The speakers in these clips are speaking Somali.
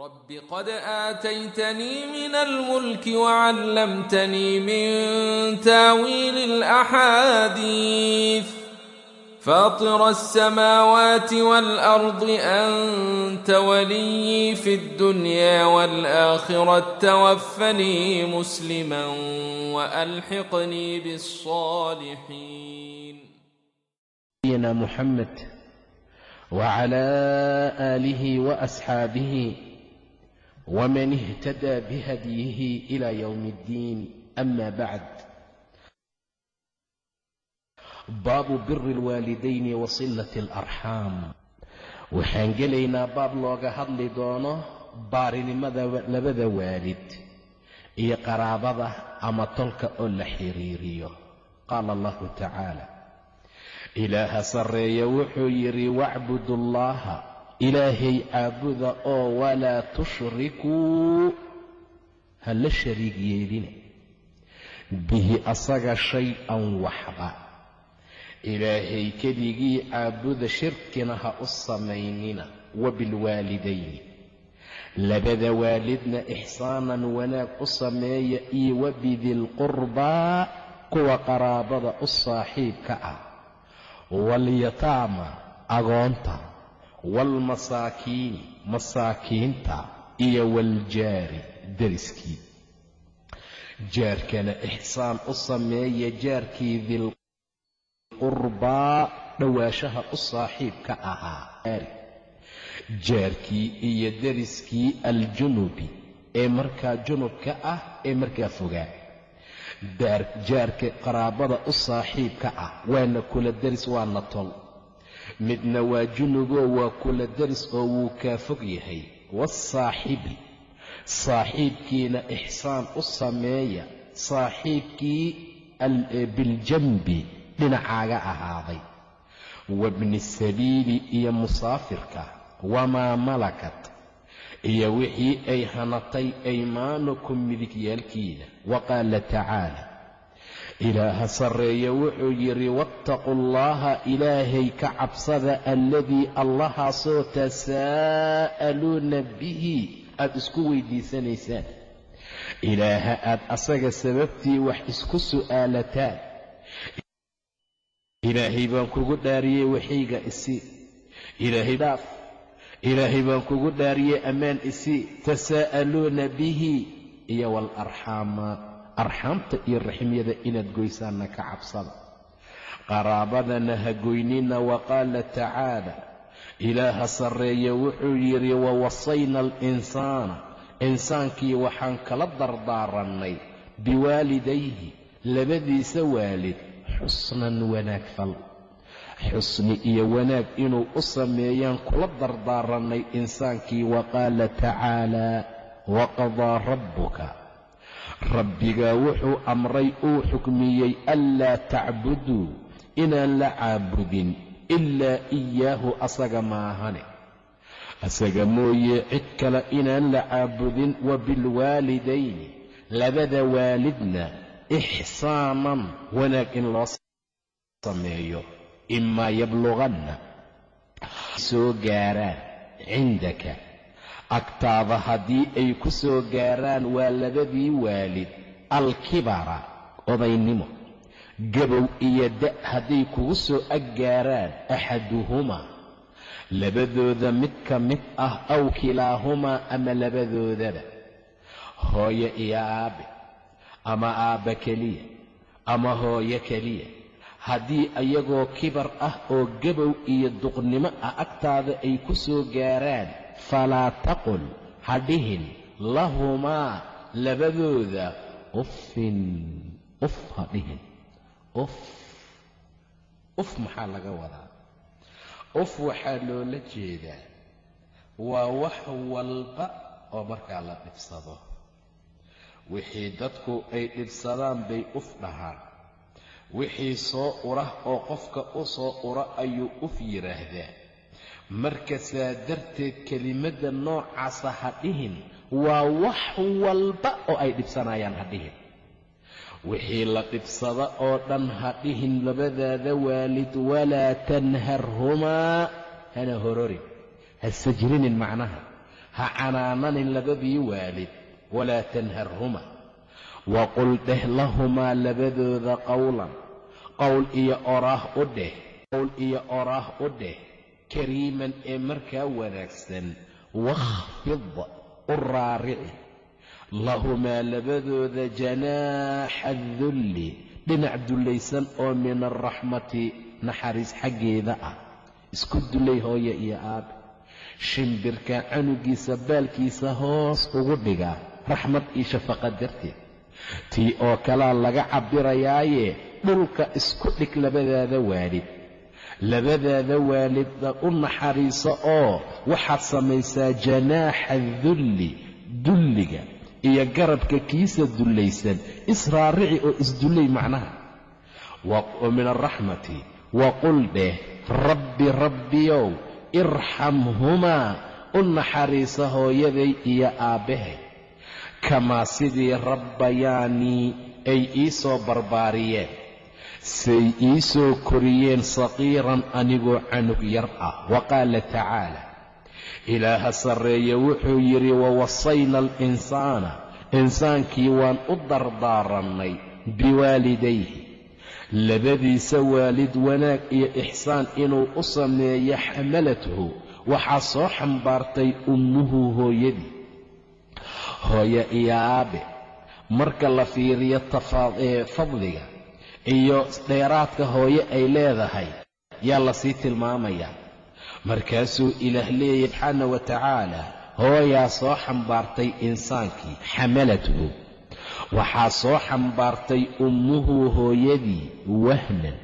رب قد آتيتني من الملك وعلمتني من تاويل الأحاديث فاطر السماوات والأرض أنت ولي في الدنيا والآخرة توفني مسلما وألحقني بالصالحين نبينا محمد وعلى آله وأصحابه ومن اهتدى بهديه إلى يوم الدين أما بعد باب بر الوالدين وصلة الأرحام waxaan gelaynaa baab looga hadli doono baarinimada labada waalid iyo qaraabada ama tolka oo la xiriiriyo qaala allahu tacaala ilaaha sarreeya wuxuu yidhi wacbudu llaaha ilaahay caabuda oo walaa tushrikuu ha la shariig yeelina bihi asaga shay-an waxba. Ilaahay keligii caabuda shirkina ha u samaynina wa bilwaalidayni labada waalidna ixsaanan wanaag u sameeya iyo wa bidilqurbaa kuwa qaraabada u saaxiibka ah. Walyataama agoonta waalmasaakiini masaakiinta iyo waljaari deriskii jaarkana ixsaan u sameeya jaarkii dilqurbaa dhowaashaha u saaxiibka ahaa jaarkii iyo deriskii aljunubi ee markaa junubka ah ee markaa fogaa jaarka qaraabada u saaxiibka ah waana kula deris waana tol midna waa junuboo waa kula deris oo wuu kaa fog yahay. Wasaaxibi saaxiibkiina ixsaan u sameeya saaxiibkii biljanbi dhinacaaga ahaaday. Wabni sabiili iyo musaafirka wamaa malakat iyo wixii ay hanatay aymaanukum midigyaalkiina wa qaala tacaala ilaaha sarreeya wuxuu yidhi waataquu allaha ilaahay ka cabsada alladii allahaasoo tasaa'aluuna bihi. Aad isku weydiisanaysaan. Ilaaha aad asaga sababtii wax isku su'aalataan. Ilaahay baan kugu dhaariyey waxayga isii ilaahay dhaaf. Ilaahay baan kugu dhaariyey ammaan isii tasaa'aluuna bihi. Iyo waalarxaama arxaamta iyo raximyada inaad goysaanna ka cabsada. Qaraabadana ha goynina wa qaala tacaala ilaaha sarreeye wuxuu yidhi wawasayna alinsaana insaankii waxaan kala dardaarannay biwaalidayhi labadiisa waalid xusnan wanaag fal. Xusni iyo wanaag inuu u sameeyaan kula dardaarannay insaankii wa qaala tacaalaa waqadaa rabbuka rabbigaa wuxuu amray uu xukmiyey anlaa tacbuduu inaan la caabudin ilaa iyaahu asaga maahane. Asaga mooye cid kale inaan la caabudin wa bilwaalidayni labada waalidna ixsaanan wanaag in loo sameeyo imaa yabluganna soo gaaraan cindaka agtaada haddii ay ku soo gaaraan waa labadii waalid alkibara odaynimo gabow iyo da' hadday kugu soo ag gaaraan axaduhumaa labadooda mid ka mid ah aw kilaahumaa ama labadoodaba. Hooyo iyo aabbe ama aabba keliya ama hooyo keliya. Haddii ayagoo kibar ah oo gabow iyo duqnimo ah agtaada ay ku soo gaaraan falaa taqul ha dhihin lahumaa labadooda uffin uf ha dhihin uf uf maxaa laga wadaa uf waxaa loola jeedaa waa wax walba oo markaa la dhibsado wixii dadku ay dhibsadaan bay uf dhahaan wixii soo ura oo qofka u soo ura ayuu uf yidhaahdaa marka saa darteed kelimadda noocaasa ha dhihin waa wax walba oo ay dhibsanayaan ha dhihin. Wixii la dhibsada oo dhan ha dhihin labadaada waalid walaa tanharhumaa hana hororin ha sajrinin macnaha ha canaananin labadii waalid walaa tanharhuma. Waqul dheh lahumaa labadooda qowlan qowl iyo oraah u dheh qowl iyo oraah u dheh kariiman ee markaa wanaagsan wakhfid u raarici. Lahumaa labadooda janaaxa dulli dhinac dullaysan oo min alraxmati naxariis xaggeeda ah. Isku dullay hooye iyo aabe shimbirka canugiisa baalkiisa hoos ugu dhigaa raxmad iyo shafaqa darteed. Tii oo kalaa laga cabbirayaaye dhulka isku dhig labadaada waalid labadaada waalidda u naxariiso oo waxaad samaysaa janaaxa dulli dulliga iyo garabka kiisa dullaysan israarici oo isdullay macnaha. Min alraxmati waqul dheh rabbi rabbiyow irxamhumaa u naxariisa hooyaday iyo aabbahay kamaa sidii rabbayaanii ay ii soo barbaariyeen say ii soo koriyeen saqiiran anigoo canug yar ah. Wa qaala tacaala ilaaha sarreeye wuxuu yidhi wawasayna alinsaana. Insaankii waan u dardaarannay biwaalidayhi. Labadiisa waalid wanaag iyo ixsaan inuu u sameeyo xamalathu waxaa soo xambaartay ummuhu hooyadii. Hooye iyo aabe marka la fiiriyo fadliga iyo dheeraadka hooye ay leedahay yaa la sii tilmaamayaa markaasuu ilaah leeyahy subxaana wa tacaala hooyaa soo xambaartay insaankii xamalathu waxaa soo xambaartay ummuhu hooyadii wahnan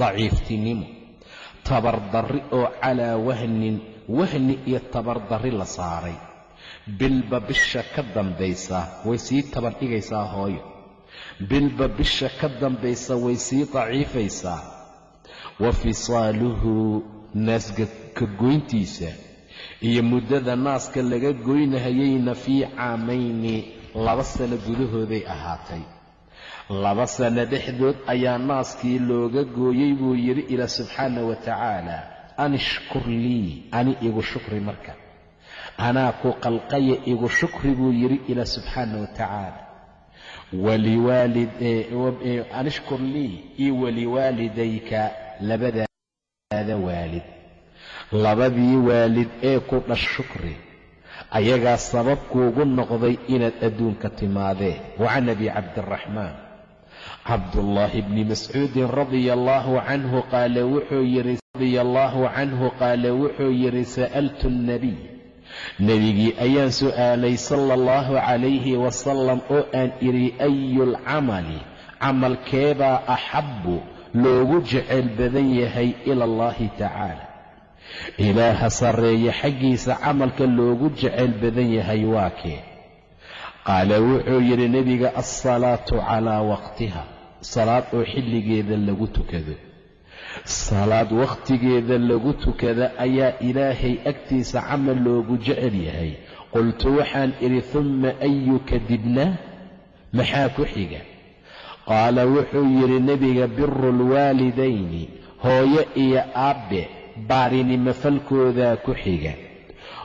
daciiftinimo. Tabardarri oo calaa wahnin wahni iyo tabardarri la saaray. Bilba bisha ka dambaysa way sii tabardhigaysaa hooyo bilba bisha ka dambaysa way sii daciifaysaa wa fisaaluhu naaska ka goyntiisa iyo muddada naaska laga goynahayeyna fii caamayni laba sano gudahooday ahaatay. Laba sano dhexdood ayaa naaskii looga gooyey buu yidhi ilaa subxaana wa tacaala an ishkur lii ani igu shukri marka. Anaa ku qalqaya igu shukri buu yidhi ilaa subxaana wa tacaala an ishkur lii io waliwaalidayka labadaada waalid. Labadii waalid ee ku dhash shukri ayagaa sabab kuugu noqday inaad adduunka timaadee wa can abi cabdiraxmaan cabdullaahi bni mascuudin radia allaahu canhu qaale wuxuu yidhi sa'altu nnabiy nebigii ayaan su'aalay sala allahu calayhi wasalam oo aan idhi ayulcamali camalkeebaa axabbu loogu jeceyl badan yahay ila allahi tacaala. Ilaaha sarreeye xaggiisa camalka loogu jeceyl badan yahay waa kee? Qaala wuxuu yidhi nebiga alsalaatu calaa waqtiha. Salaad oo xilligeeda lagu tukado salaad wakhtigeeda lagu tukada ayaa ilaahay agtiisa camal loogu jecel yahay. Qultu waxaan idhi humma ayu kadibna maxaa ku xiga? Qaala wuxuu yidhi nebiga biru lwaalidayni hooyo iyo aabbe baarinimo falkoodaa ku xiga.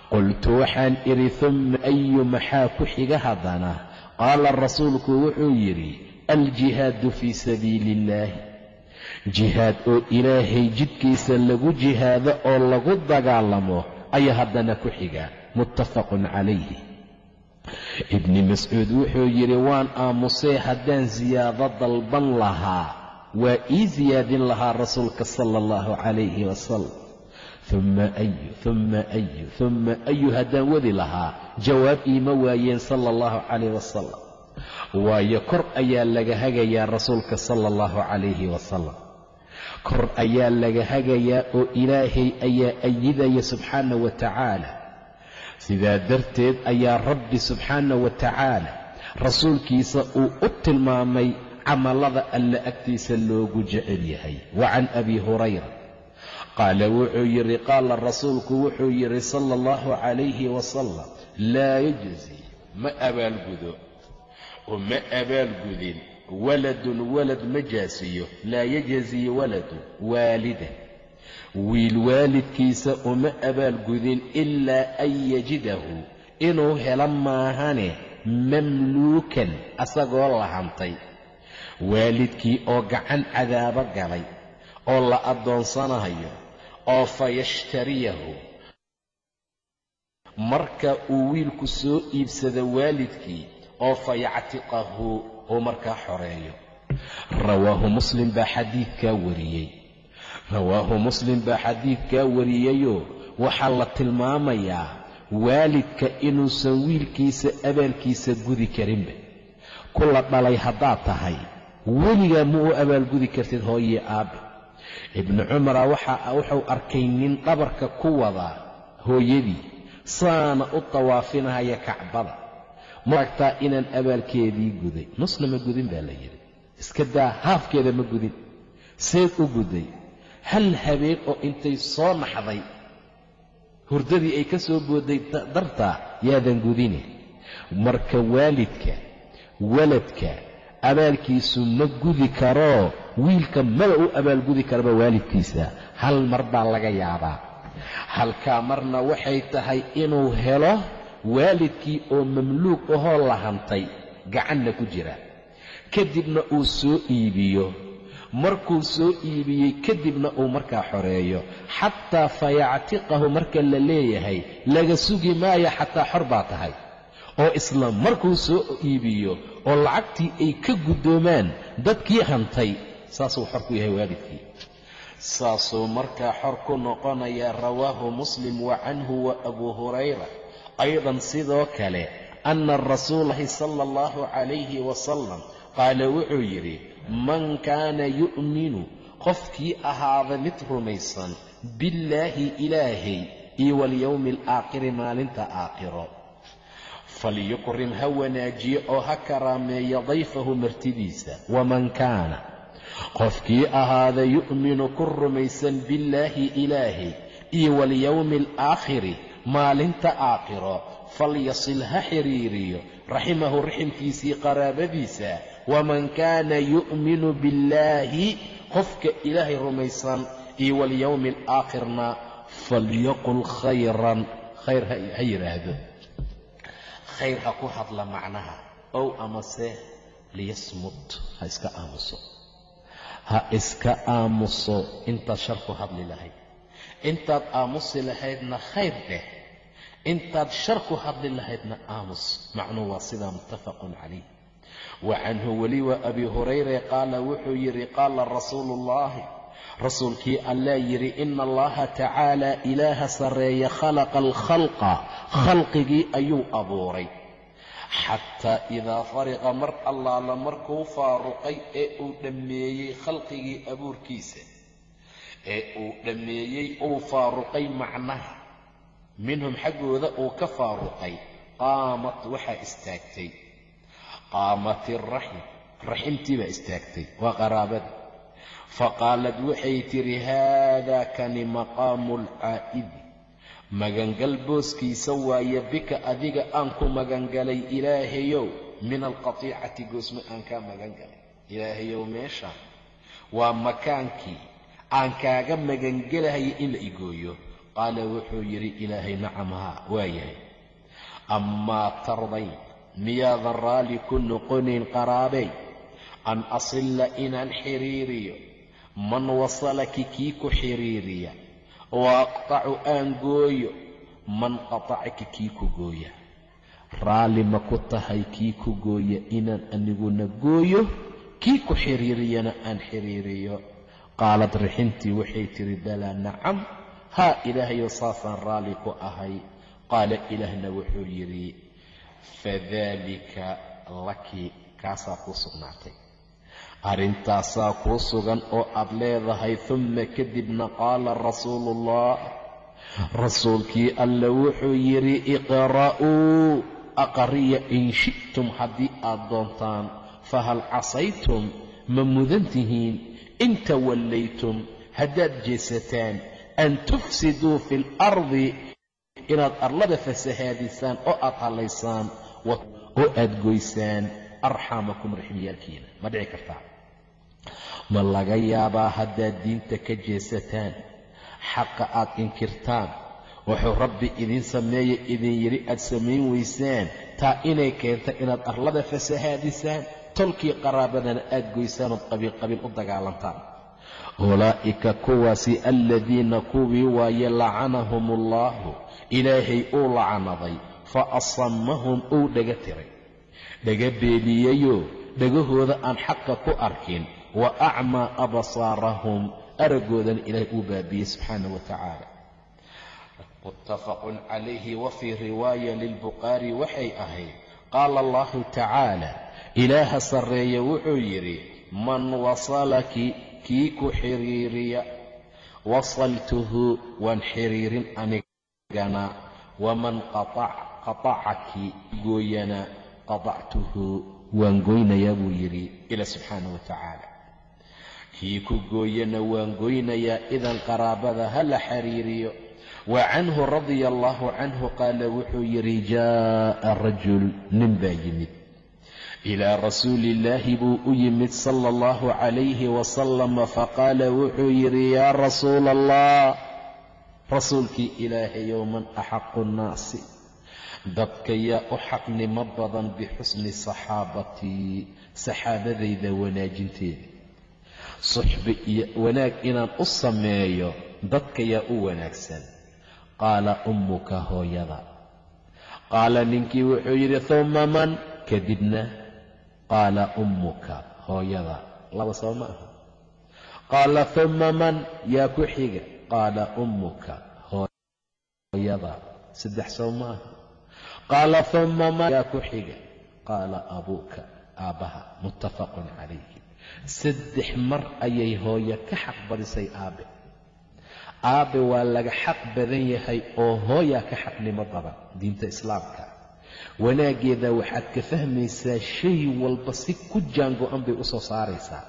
Qultu waxaan idhi humma ayu maxaa ku xiga haddana? Qaala rasuulku wuxuu yidhi aljihaadu fii sabiili illaahi jihaad oo ilaahay jidkiisa lagu jihaado oo lagu dagaalamo ayaa haddana ku xiga. Muttafaqun calayhi. Ibni mascuud wuxuu yidhi waan aamusee haddaan siyaado dalban lahaa. Waa ii siyaadin lahaa rasuulka sala allahu calayhi wasalam humma ayu humma ayu humma ayu haddaan wadi lahaa. Jawaab iima waayeen sala allahu calayh wasalam waayo kor ayaa laga hagayaa rasuulka sala allahu calayhi wasalam kor ayaa laga hagayaa oo ilaahay ayaa ayidaya subxaana wa tacaala. Sidaa darteed ayaa rabbi subxaana wa tacaala rasuulkiisa uu u tilmaamay camallada alle agtiisa loogu jecel yahay. Wa can abi hurayra qaala wuxuu yidhi qaala rasuulku wuxuu yidhi sala allahu calayhi wasalam laa yajzi ma abaalgudo oo ma abaalgudin waladun walad ma jaasiyo laa yajzii waladu waalida wiil waalidkiisa uma abaalgudin ilaa an yajidahu inuu helo maahane mamluukan asagoo la hantay. Waalidkii oo gacan cadaabo galay oo la addoonsanayo oo fa yashtariyahu. Marka uu wiilku soo iibsado waalidkii oo fa uu markaa xoreeyo. Rawaahu muslim baa xadiidkaa wariyey. Rawaahu muslim baa xadiidkaa wariyeyoo waxaa la tilmaamayaa waalidka inuusan wiilkiisa abaalkiisa gudi karinba. Ku la dhalay haddaad tahay weligaa ma u abaalgudi kartid hooyii aabbe ibnu cumara wuxuu arkay nin dhabarka ku wadaa hooyadii saana u tawaafinahaya kacbada ma aragtaa inaan abaalkeedii guday. Nusna ma gudin baa la yidhi. Iska daa haafkeeda ma gudin. Seed u guday. Hal habeen oo intay soo naxday. Hurdadii ay ka soo booday dartaa yaadan gudine marka waalidka waladka abaalkiisu ma gudi karoo wiilka maba u abaalgudi karaba waalidkiisa. Hal mar baa laga yaabaa. Halkaa marna waxay tahay inuu helo waalidkii oo mamluug ahoo la hantay gacanna ku jira. Kadibna uu soo iibiyo. Markuu soo iibiyey kadibna uu markaa xoreeyo. Xataa fayactiqahu marka la leeyahay laga sugi maayo xataa xor baa tahay. Oo isla markuu soo iibiyo oo lacagtii ay ka guddoomaan dadkii hantay saasuu xor ku yahay waalidkii. Saasuu markaa xor ku noqonaya rawaahu muslim wa canhu wa abuu hurayra aydan sidoo kale anna rasuulahi sala allahu calayhi wasalam qaala wuxuu yidhi man kaana yu'minu qofkii ahaada mid rumaysan billaahi ilaahay iyo walyowmi alaakhiri maalinta aakhiro falyukrim ha wanaajiyo oo ha karaameeyo dayfahu martidiisa waman kaana qofkii ahaada yu'minu ku rumaysan billaahi ilaahay iyo walyowmi alaakhiri maalinta aakhiro falyasil ha xiriiriyo. Raximahu raximkiisii qaraabadiisa waman kaana yu'minu billaahi qofka ilaahay rumaysan iyo walyowmi alaakhirna falyaqul khayran. Khayr ha yidhaahdo khayr ha ku hadla macnaha ow amase liyasmut ha iska aamuso. Ha iska aamuso intaad shar ku hadli lahayd intaad aamusi lahaydna khayr dheh. Intaad shar ku hadli lahaydna aamus. Macnuu waa sidaa muttafaqun calayh. Wa canhu weli abi hurayre qaala wuxuu yidhi qaala rasuulu ullaahi rasuulkii allaa yidhi ina allaha tacaala ilaaha sarreeya khalaqa alkhalqa khalqigii ayuu abuuray. Xataa idaa fariqa mar allaala markuu faaruqay ee uu dhammeeyey khalqigii abuurkiisa ee uu dhammeeyey uu faaruqay macnaha. Minhum xaggooda uu ka faaruqay qaamat waxaa istaagtay. Qaamat iraxim raximtii baa istaagtay waa qaraabada faqaalad waxay tidhi haadaa kani maqaamu alcaa'idi magangal booskiisa waaye bika adiga aan ku magangalay ilaahayow min alqatiicati goosmo aan kaa magangalay. Ilaahayow meeshaan waa makaankii aan kaaga magangelahaya in la igooyo. Qaala wuxuu yidhi ilaahay nacam haa waa yahay. Amaa tardayn miyaadan raalli ku noqonayn qaraabey an asilla inaan xiriiriyo. Man wasalaki kii ku xiriiriya? Wa aqtacu aan gooyo. Man qatacaki kii ku gooya? Raalli ma ku tahay kii ku gooya inaan aniguna gooyo? Kii ku xiriiriyana aan xiriiriyo qaalad rixintii waxay tidhi balaa nacam haa ilaahayow saasaan raalli ku ahay. Qaala ilaahna wuxuu yidhi fadaalika laki kaasaa kuu sugnaatay. Arrintaasaa kuu sugan oo aad leedahay humma kadibna qaala rasuuluullah rasuulkii alle wuxuu yidhi iqra'uu aqriya in shi'tum haddii aad doontaan fahal casaytum ma mudan tihiin in tawallaytum haddaad jeesataan an tufsiduu fi alardi inaad arlada fasahaadisaan oo aad hallaysaan oo aad goysaan arxaamakum raximyaalkiina ma dhici kartaa ma laga yaabaa haddaad diinta ka jeesataan xaqa aad inkirtaan wuxuu rabbi idin sameeye idin yidhi aad samayn weysaan taa inay keenta inaad arlada fasahaadisaan tolkii qaraabadana aad goysaan ood qabiilqabiil u dagaalantaan. Ulaa'ika kuwaasi aladiina kuwii waaye lacanahum allaahu ilaahay uu lacanaday fa asammahum uu dhaga tiray. Dhaga beeliyeyoo dhagahooda aan xaqa ku arkin wa acmaa absaarahum araggoodana ilaahay uu baabiyey subxaana wa tacaala. Muttafaqun calayhi wa fii riwaaya lilbukhaari waxay ahayd qaala allahu tacaala ilaaha sarreeya wuxuu yidhi man wasalaki kii ku xiriiriya wasaltuhu waan xiriirin anigana waman qatacaki gooyana qatactuhu waan goynayaa buu yidhi ila subxaana wa tacaala kii ku gooyana waan goynayaa idan qaraabada ha la xiriiriyo wa canhu radia allaahu canhu qaala wuxuu yidhi jaa'a rajul nin baa yimid. Ilaa rasuuli illaahi buu u yimid sala allahu calayhi wasalama faqaala wuxuu yidhi yaa rasuula allah rasuulkii ilaahayow man axaqu nnaasi dadka yaa u xaqnimo badan bixusni saxaabatii saxaabadayda wanaajinteeda. Suxbi iyo wanaag inaan u sameeyo dadka u wanaagsan qaala ummuka hooyada. Qaala ninkii wuxuu yidhi humma man? Kadibna qaala ummuka hooyada. Laba soo ma aha. Qaala humma man? Yaa ku xiga. Qaala ummuka hooyada. Saddex soo ma aha. Qaala humma man? Yaa ku xiga. Qaala abuuka aabbaha muttafaqun calayhi. Saddex mar ayay hooyo ka xaq badisay aabe waa laga xaq badan yahay oo hooyaa ka xaqnimo badan diinta islaamka. Wanaaggeeda waxaad ka fahmaysaa shay walba si ku jaango-an bay u soo saaraysaa.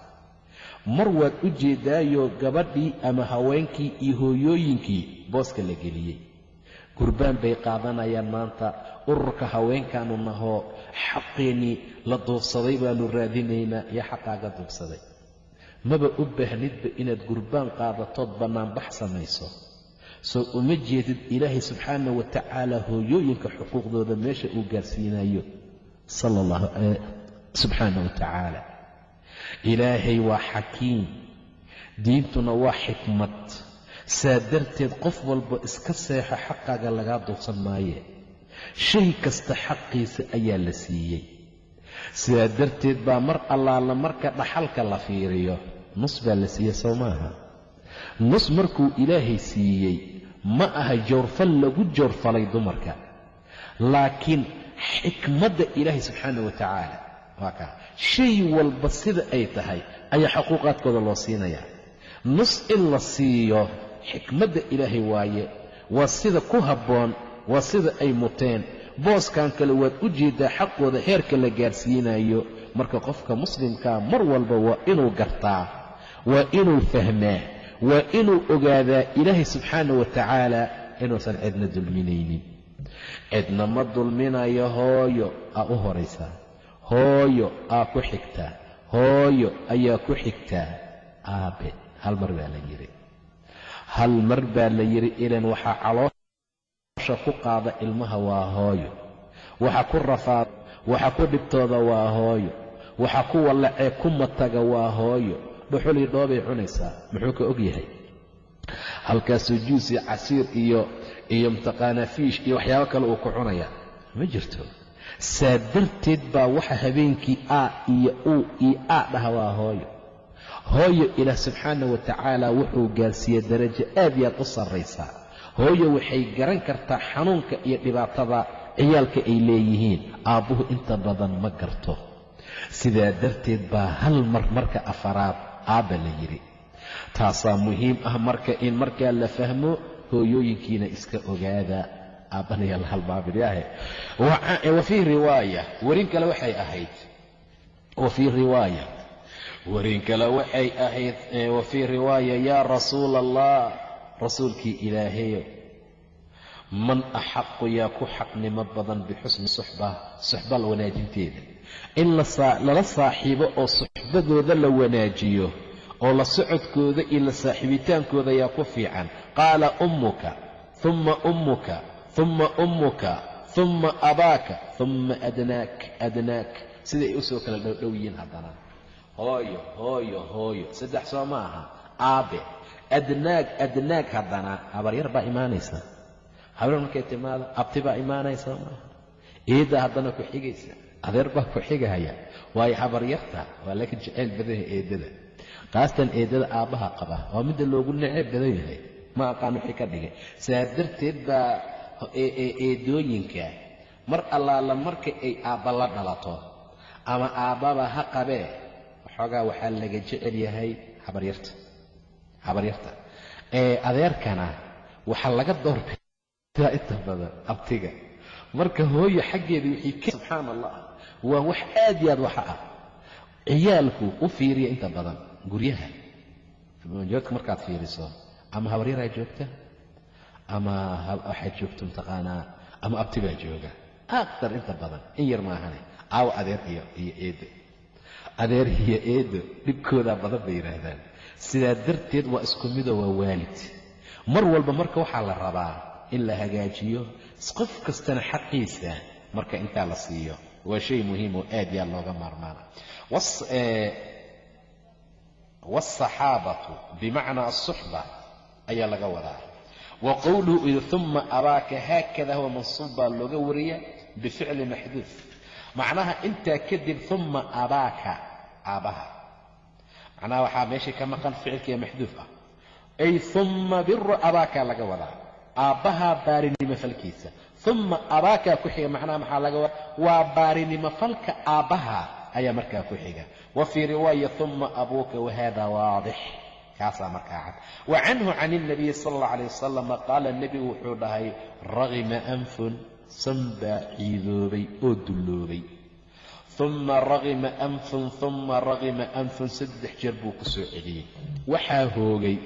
Mar waad u jeedaayoo gabadhii ama haweenkii iyo hooyooyinkii booska la geliyey. Gurbaan bay qaadanayaan maanta ururka haweenkaanu nahoo xaqeennii la duubsaday baanu raadinaynaa iyo xaqaaga duubsaday maba u baahnidba inaad gurbaan qaadatood bannaanbax samayso. Soo uma jeedid ilaahay subxaana wa tacaala hooyooyinka xuquuqdooda meesha uu gaarsiinayo subxaana wa tacaala ilaahay waa xakiim. Diintuna waa xikmad. Saa darteed qof walba iska seexo xaqaaga lagaa duubsan maaye. Shay kasta xaqiisa ayaa la siiyey sidaa darteed baa mar allaala marka dhaxalka la fiiriyo nus baa la siiyey soo maaha. Nus markuu ilaahay siiyey ma aha jawrfal lagu jawrfalay dumarka. Laakiin xikmadda ilaahay subxaana wa tacaala waa kaa shay walba sida ay tahay ayaa xuquuqaadkooda loo siinayaa. Nus in la siiyo xikmadda ilaahay waaye waa sida ku habboon waa sida ay muteen booskan kale waad u jeeddaa xaqooda heerka la gaarsiinayo marka qofka muslimkaa mar walba waa inuu gartaa waa inuu fahmaa waa inuu ogaadaa ilaahay subxaana wa tacaala inuusan cidna dulminaynin. Cidna ma dulminayo hooyo aa u horaysaa. Hooyo aa ku xigtaa. Hooyo ayaa ku xigtaa. Aabe hal mar baa la yidhi. Hal mar baa la yidhi ilan waxaa caloosha ku qaada ilmaha waa hooyo. Waxa ku rafaad waxa ku dhibtooda waa hooyo. Waxa ku wallacee ku mataga waa hooyo. Dhuxulii dhoobay cunaysaa? Muxuu ka og yahay? Halkaasuu juus iyo casiir iyo iyo mataqaanaa fiish iyo waxyaabo kale uu ku cunayaa ma jirto? Saa darteed baa waxa habeenkii a iyo uu iyo a dhaha waa hooyo. Hooyo ilaah subxaana wa tacaala wuxuu gaarsiiyey darajo aad iyo aad u sarraysaa hooyo waxay garan kartaa xanuunka iyo dhibaatada ciyaalka ay leeyihiin. Aabbuhu inta badan ma garto. Sidaa darteed baa hal mar marka afaraad aabba la yidhi. Taasaa muhiim ah marka in markaa la fahmo hooyooyinkiina iska ogaada. Aabbanayaa la halmaamidyahe wa fii riwaaya warin kale waxay ahayd. Wa fii riwaaya. Warin kale waxay ahayd wa riwaaya yaa rasuula allah rasuulkii ilaahayo man axaqu yaa ku xaqnimo badan bixusni suxba suxbal wanaajinteeda. In lala saaxiibo oo suxbadooda la wanaajiyo oo la socodkooda iyo la saaxiibitaankooda yaa ku fiican. Qaala ummuka humma ummuka humma ummuka humma abaaka humma adnaak adnaak. Siday u soo kala dhowdhow yihiin haddana. Hooyo hooyo hooyo. Saddex soo ma aha. Aabe adnaag adnaag haddana habaryar baa imaanaysa. Habaryar markay timaado abti baa imaanaysa maaha eedda haddana ku xigaysa adeer baa ku xigahaya. Waayo habaryarta waa laakiin jeceyl badanyahay eeddada. Kaastan aabbaha qaba waa midda loogu neceyb badan yahay. Ma aqaan wixii ka dhigay. Saa darteed baa eedooyinka mar allaala marka ay aabba la dhalato ama aabbaba ha qabee waxoogaa waxaa laga jecel yahay habaryarta habaryarta. Adeerkana waxaa laga doorbidaa inta badan abtiga. Marka hooyo xaggeeda wixii subxaan allah waa wax aad iyo aad waxa ah. Ciyaalku u fiiriya inta badan guryaha. Joodka markaad fiiriso ama habaryaraa joogta ama waxaad joogto mataqaanaa ama abti baa jooga. Aktar inta badan in yar maahane aawo adeer iyo eedo adeer iyo eedo dhibkoodaa badan bay yidhaahdaan sidaa darteed waa isku midoo waa waalid. Mar walba marka waxaa la rabaa in la hagaajiyo qof kastana xaqiisa marka intaa la siiyo. Waa shay muhiim oo aad yaa looga maarmaana. Waalsaxaabatu bimacnaa asuxba ayaa laga wadaa. Wa qowluhu id uma abaaka haakada huwa mansuub baa looga wariya bificli maxduuf macnaha intaa kadib uma abaaka aabbaha macnaha waxaa meeshii ka maqan ficilkiiya maxduuf ah. Ay uma biru abaakaa laga wadaa. Aabbahaa baarinimo falkiisa. Uma abaakaa ku xiga macnaha maxaa laga wadaa? Waa baarinimo falka aabbaha ayaa markaa ku xiga. Wa fii riwaaya uma abuuka wahada waadix. Kaasaa markaa cad. Wa canhu can ilnabiyi sala allah alayh wasalama qaala nebigu wuxuu dhahay ragima anfun sanbaa ciidoobay oo dulloobay uma ragima anfun uma ragima anfun saddex jeer buu ku soo celiyey. Waxaa hoogay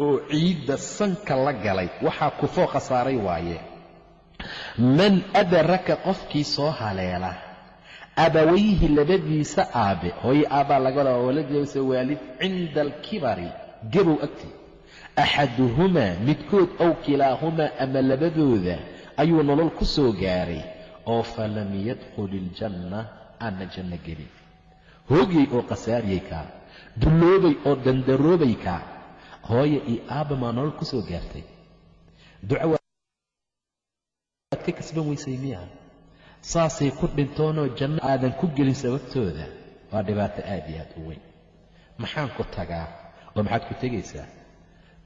oo ciidda sanka la galay. Waxaa kufoo khasaaray waaye. Man adraka qofkii soo haleela abawayhi labadiisa aabe. Hooye aabbaa laga wadaa waladiisa waalid cinda alkibari gabow agtii axaduhumaa midkood ow kilaahumaa ama labadooda ayuu nolol ku soo gaaray. Oo falam yadkhul iljanna aanna janno gelin hoogiyey oo khasaariyey kaa dulloobay oo dandaroobay kaa hooye iyo aabba nolol ku soo gaartay. Duca waad ka kasban weysay miya saasay ku dhintoonoo janno aadan ku gelin sababtooda? Waa dhibaato aad iyo aad u weyn. Maxaan ku tagaa oo maxaad ku tegaysaa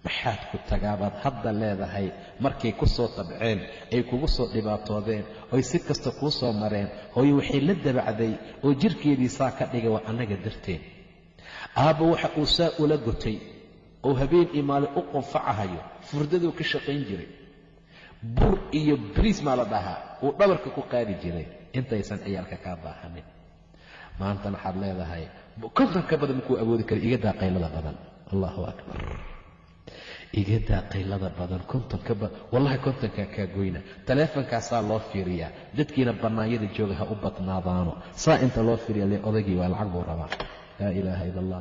maxaad ku tagaa baad hadda leedahay? Markay ku soo tabceen ay kugu soo dhibaatoodeen oy si kasta kuu soo mareen hooyo waxay la dabacday oo jirkeedii saa ka dhigay waa annaga darteed. Aabba waxa uu saa ula gotay oo habeen iyo maalin u qunfacahayo furdaduu ka shaqayn jiray. Bur iyo bariis maa la dhahaa uu dhabarka ku qaadi jiray. Intaysan ciyaalka kaa baahanin. Maantana waxaad leedahay konton ka badan makuu awoodi kara iga daa badan. Allahu akbar iga daa qaylada badan. Konton ka badan wallahi kontonkaa kaa goyna. Taleefonkaasaa loo fiiriyaa. Dadkiina bannaanyada jooga ha u badnaadaano. Saa inta loo fiiriya le odaygii waa lacag buu rabaa. Laa ilaaha ila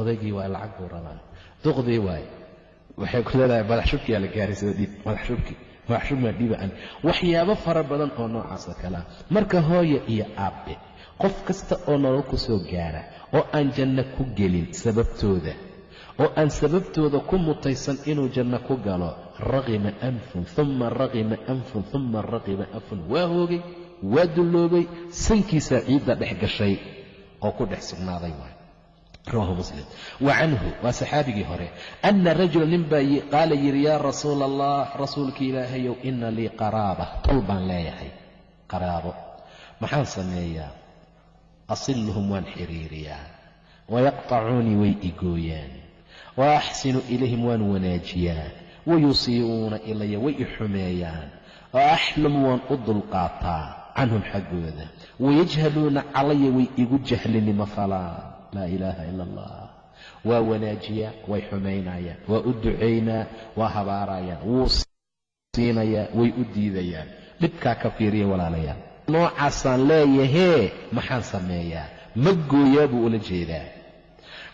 odaygii waa lacag buu rabaa. Duqdii waay waxay ku leedahay madax shubkiyaa la gaaray dhiib madax shubki madax waxyaabo fara badan oo noocaasoo kale ah marka hooye iyo aabbe qof kasta oo nolol ku soo gaara oo aan janno ku gelin sababtooda oo aan sababtooda ku mutaysan inuu janno ku galo. Raqima anfun uma raqima anfun uma raqima anfun. Waa hoogay waa dulloobay sankiisaa ciidda dhex gashay oo ku dhex sugnaaday waay. Rawahu muslim. Wa canhu waa saxaabigii hore. Ana rajula nin baa qaala yidhi yaa rasuula allah rasuulka ilaahayow ina lii qaraaba. Tol baan leeyahay qaraabo. Maxaan sameeyaa? Asiluhum waan xiriiriyaa. Wayaqtacuunii way igooyaan wa axsinu ilayhim waan wanaajiyaa wayusii'uuna ilaya way i xumeeyaan wa axlumu waan u dulqaataa canhum xaggooda wayajhaluuna calaya way igu jahlinimo falaa laa ilaaha ila allah waa wanaajiyaa way xumaynayaan waa u ducaynaa waa habaarayaan wuu siinayaa way u diidayaan dhibkaa ka fiiriya walaalayaal noocaasaan leeyahee maxaan sameeyaa ma gooyaa buu ula jeedaa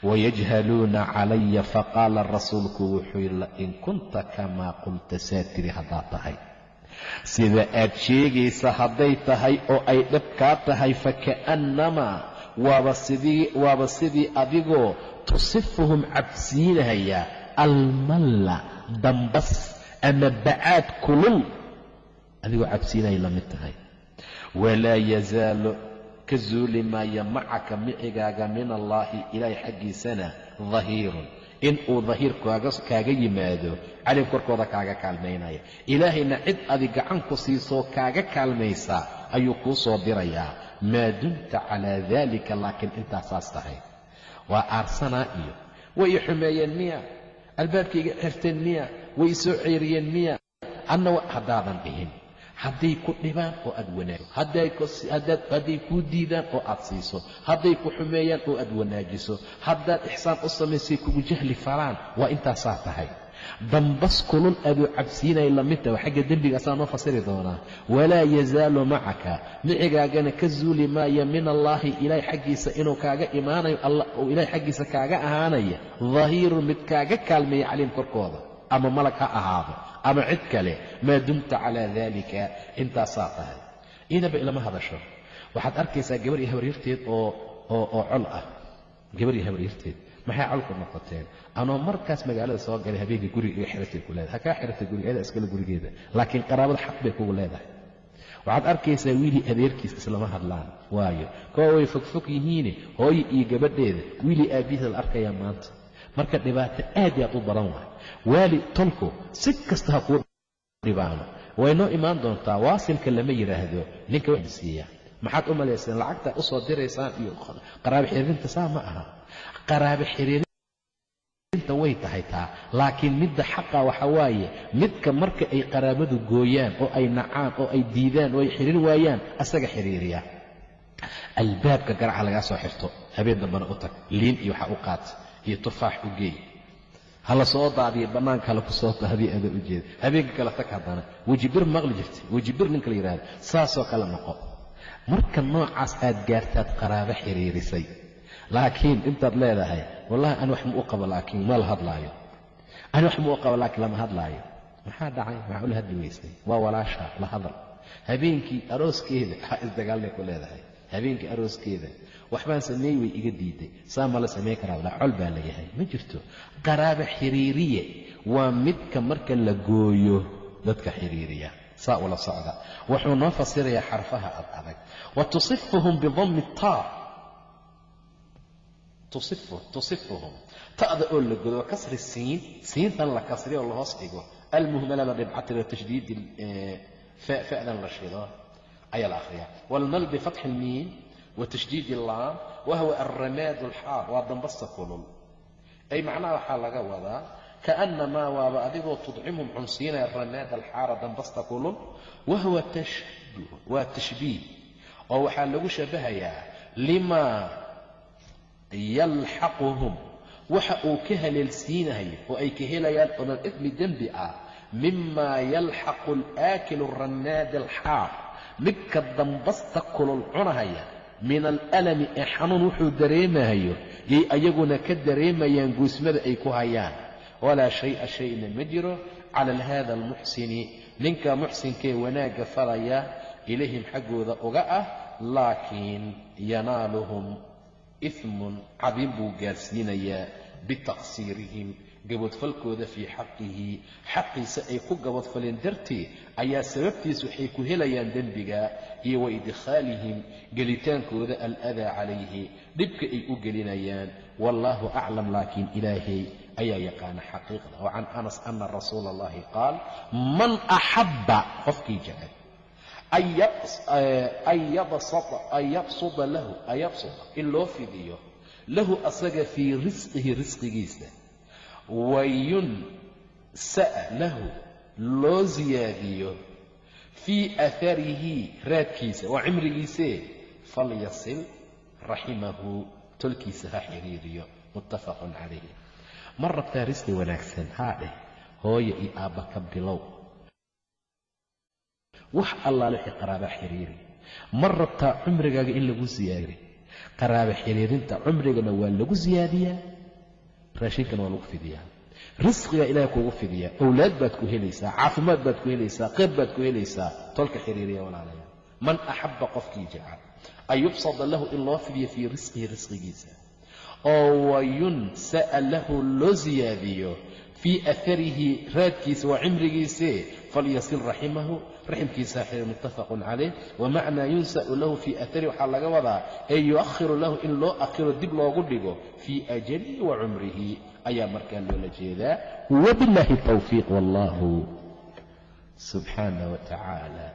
wayajhaluuna calaya faqaala rasuulku wuxuu yidhi lain kunta kamaa qulta saa tiri haddaad tahay sida aad sheegaysa hadday tahay oo ay dhab kaa tahay faka'annamaa waaba sidii waaba sidii adigoo tusifuhum cabsiinaya almalla dambas ama bacaad kulul adigoo cabsiinaya la mid tahay walaa yazaalu ka zuuli maaya macaka micigaaga min allaahi ilaahay xaggiisana dahiirun. In uu dahiir kaaga yimaado calim korkooda kaaga kaalmaynaya. Ilaahayna cid adi gacan ku siisoo kaaga kaalmaysaa ayuu kuu soo dirayaa maa dumta calaa daalika laakiin intaasaas tahay. Waa aarsanaa iyo. Way xumeeyeen miya. Albaabkayga xirteen miya. Way soo ceeriyeen miya. Anna haddaadan dhihin hadday ku dhibaan oo aad wanaajiso. Hadday kuu diidaan oo aad siiso. Hadday ku xumeeyaan oo aad wanaajiso. Haddaad ixsaan u samaysay kugu jahli falaan waa intaasaa tahay. Dambas kulul aduu cabsiinaya lamidta waa xagga dembigaasaa noo fasiri doonaa. Walaa yazaalu macaka micigaagana ka zuuli maaya min allaahi ilaahay xaggiisa inuu kaaga imaanayo uu ilaahay xaggiisa kaaga ahaanaya. Dahiirun mid kaaga kaalmeeya caliim korkooda. Ama malag ha ahaado ama cid kale maa dumta calaa daalika intaasaa tahay iidaba ilama hadasho. Waxaad arkaysaa gabar iyo habaryarteed oo oo col ah. Gabar iyo habaryarteed maxay colku noqoteen? Anoo markaas magaalada soo galay habeenkii guriga iga xiratay ku leedahay. Ha kaa xiratay gurigeeda iskale gurigeeda. Laakiin qaraabada xaq bay kugu leedahay. Waxaad arkaysaa wiilii adeerkiis islama hadlaan. Waayo. Kuwa way fogfog yihiine hooyo iyo gabadheeda wiilii aabbihiisa la arkayaa maanta marka dhibaato aad i aad u badan waay. Waali tolku si kasta ha kuu dhibaano. Way noo imaan doontaa waasilka lama yidhaahdo ninka wax siiya maxaad u malayseen lacagta u soo diraysaan iyo qaraabo xiriirinta saa ma aha. Qaraabo xiriirinta way tahay taa laakiin midda xaqa waxa waaye midka marka ay qaraabadu gooyaan oo ay nacaan oo ay diidaan oo ay xiriir waayaan asaga xiriiriya albaabka garaca lagaa soo xirto. Habeen dambana u tag liin iyo waxaa u qaat iyo tufaax u geey. Hala soo daadiya bannaanka hala ku soo daadiya adaa u jeeda habeenka kale tag haddana. Wejibir maqli jirtay. Wejibir ninka la yidhahdo saasoo kale noqo. Marka noocaas aad gaartaad qaraabo xiriirisay. Laakiin intaad leedahay wallahi ani wax ma u qabo laakiin ma la hadlaayo. Ani wax ma u qabo laakiin lama hadlaayo. Maxaa dhacay? Maxaa ula hadli weysay? Waa walaasha la hadal. Habeenkii arooskeeda isdagaalnay ku leedahay. Habeenkii arooskeeda waxbaan sameey way iga diiday. Saa ma la samayn karaa col baa layahay ma jirto. Qaraabo xiriiriye waa midka marka la gooyo dadka xiriiriya. Saa ula socda. Wuxuu noo fasirayaa xarfaha ad wa tusifuhum bidammi taa. Tusifuhum. Ta'da oo la godo kasri siin. Siintan la kasriyo oo lahoos dhigo. Almuhmala la tashdiidi fa'dan la shido. Ayaa la akhriyaa. Waalmal bifatxi ilmiin watashdiid illaam wahwa alramaad alxaar waa dambasta kulul ay macnaha waxaa laga wadaa kaannamaa waaba adigoo tudcimhum cunsiinaya ramaad alxaara dambasta kulul wahwa waa tashbiih oo waxaa lagu shabahayaa limaa yalxaquhum waxa uu ka haleelsiinayo oo ay ka helayaan min idmi dembi ah mimaa yalxaqu alaakilu ramaad alxaar midka dambasta kulul cunahaya min alalami ee xanuun wuxuu dareemahayo yay ayaguna ka dareemayaan guusmada ay ku hayaan. Walaa shay-a shayna ma jiro cala hada almuxsini. Ninka muxsinkee wanaagga falaya ilayhim xaggooda uga ah laakiin yanaaluhum ifmun cabin buu gaarsiinayaa bitaqsiirihim gabadfalkooda fii xaqihi. Xaqiisa ay ku gabadfaleen darteed ayaa sababtiis waxay ku helayaan dembiga iyo wa idkhaalihim gelitaankooda aladaa calayhi dhibka ay u gelinayaan. Wallaahu aclam laakiin ilaahay ayaa yaqaana xaqiiqda. Wa can anas ana rasuula allahi qaal man axabba qofkii jecel an yabsuda lahu an in loo fidiyo lahu asaga fii risqihi risqigiisa wayunsa'a lahu loo siyaadiyo fii aaharihi raadkiisa waa cimrigiisee falyasil raximahu tolkiisa ha xiriiriyo muttafaqun calayh ma rabtaa risqi wanaagsan? Haa dheh hooyo iyo aabba ka bilow. Wax allaale wixii qaraabaa xiriiri. Ma rabtaa cumrigaaga in lagu siyaadiy qaraabo xiriirinta cumrigana waa lagu siyaadiyaa raashinkana waa lagu fidiyaa. Risqigaa ilaahay kuugu fidiyaa. Owlaad baad ku helaysaa caafimaad baad ku helaysaa qeyb baad ku helaysaa tolka xiriiriya walaalayaa man axabba qofkii jecel an yubsada lahu in loo fidiyo fii risqihi risqigiisa. Oo wayunsa'a lahu loo siyaadiyo fii aarihi raadkiisa waa cimrigiise falyasil raximahu raximkiisa xir muttafaqun calayh. Wamacnaa yunsa'u lahu fii aarihi waxaa laga wadaa ee yu'akhiru lahu in loo akhiro dib loogu dhigo fii ajalihi wa cumrihi. Ayaa markaa loola jeedaa. Wabiاllahi tawfiiq wallahu subxaanah wa tacaala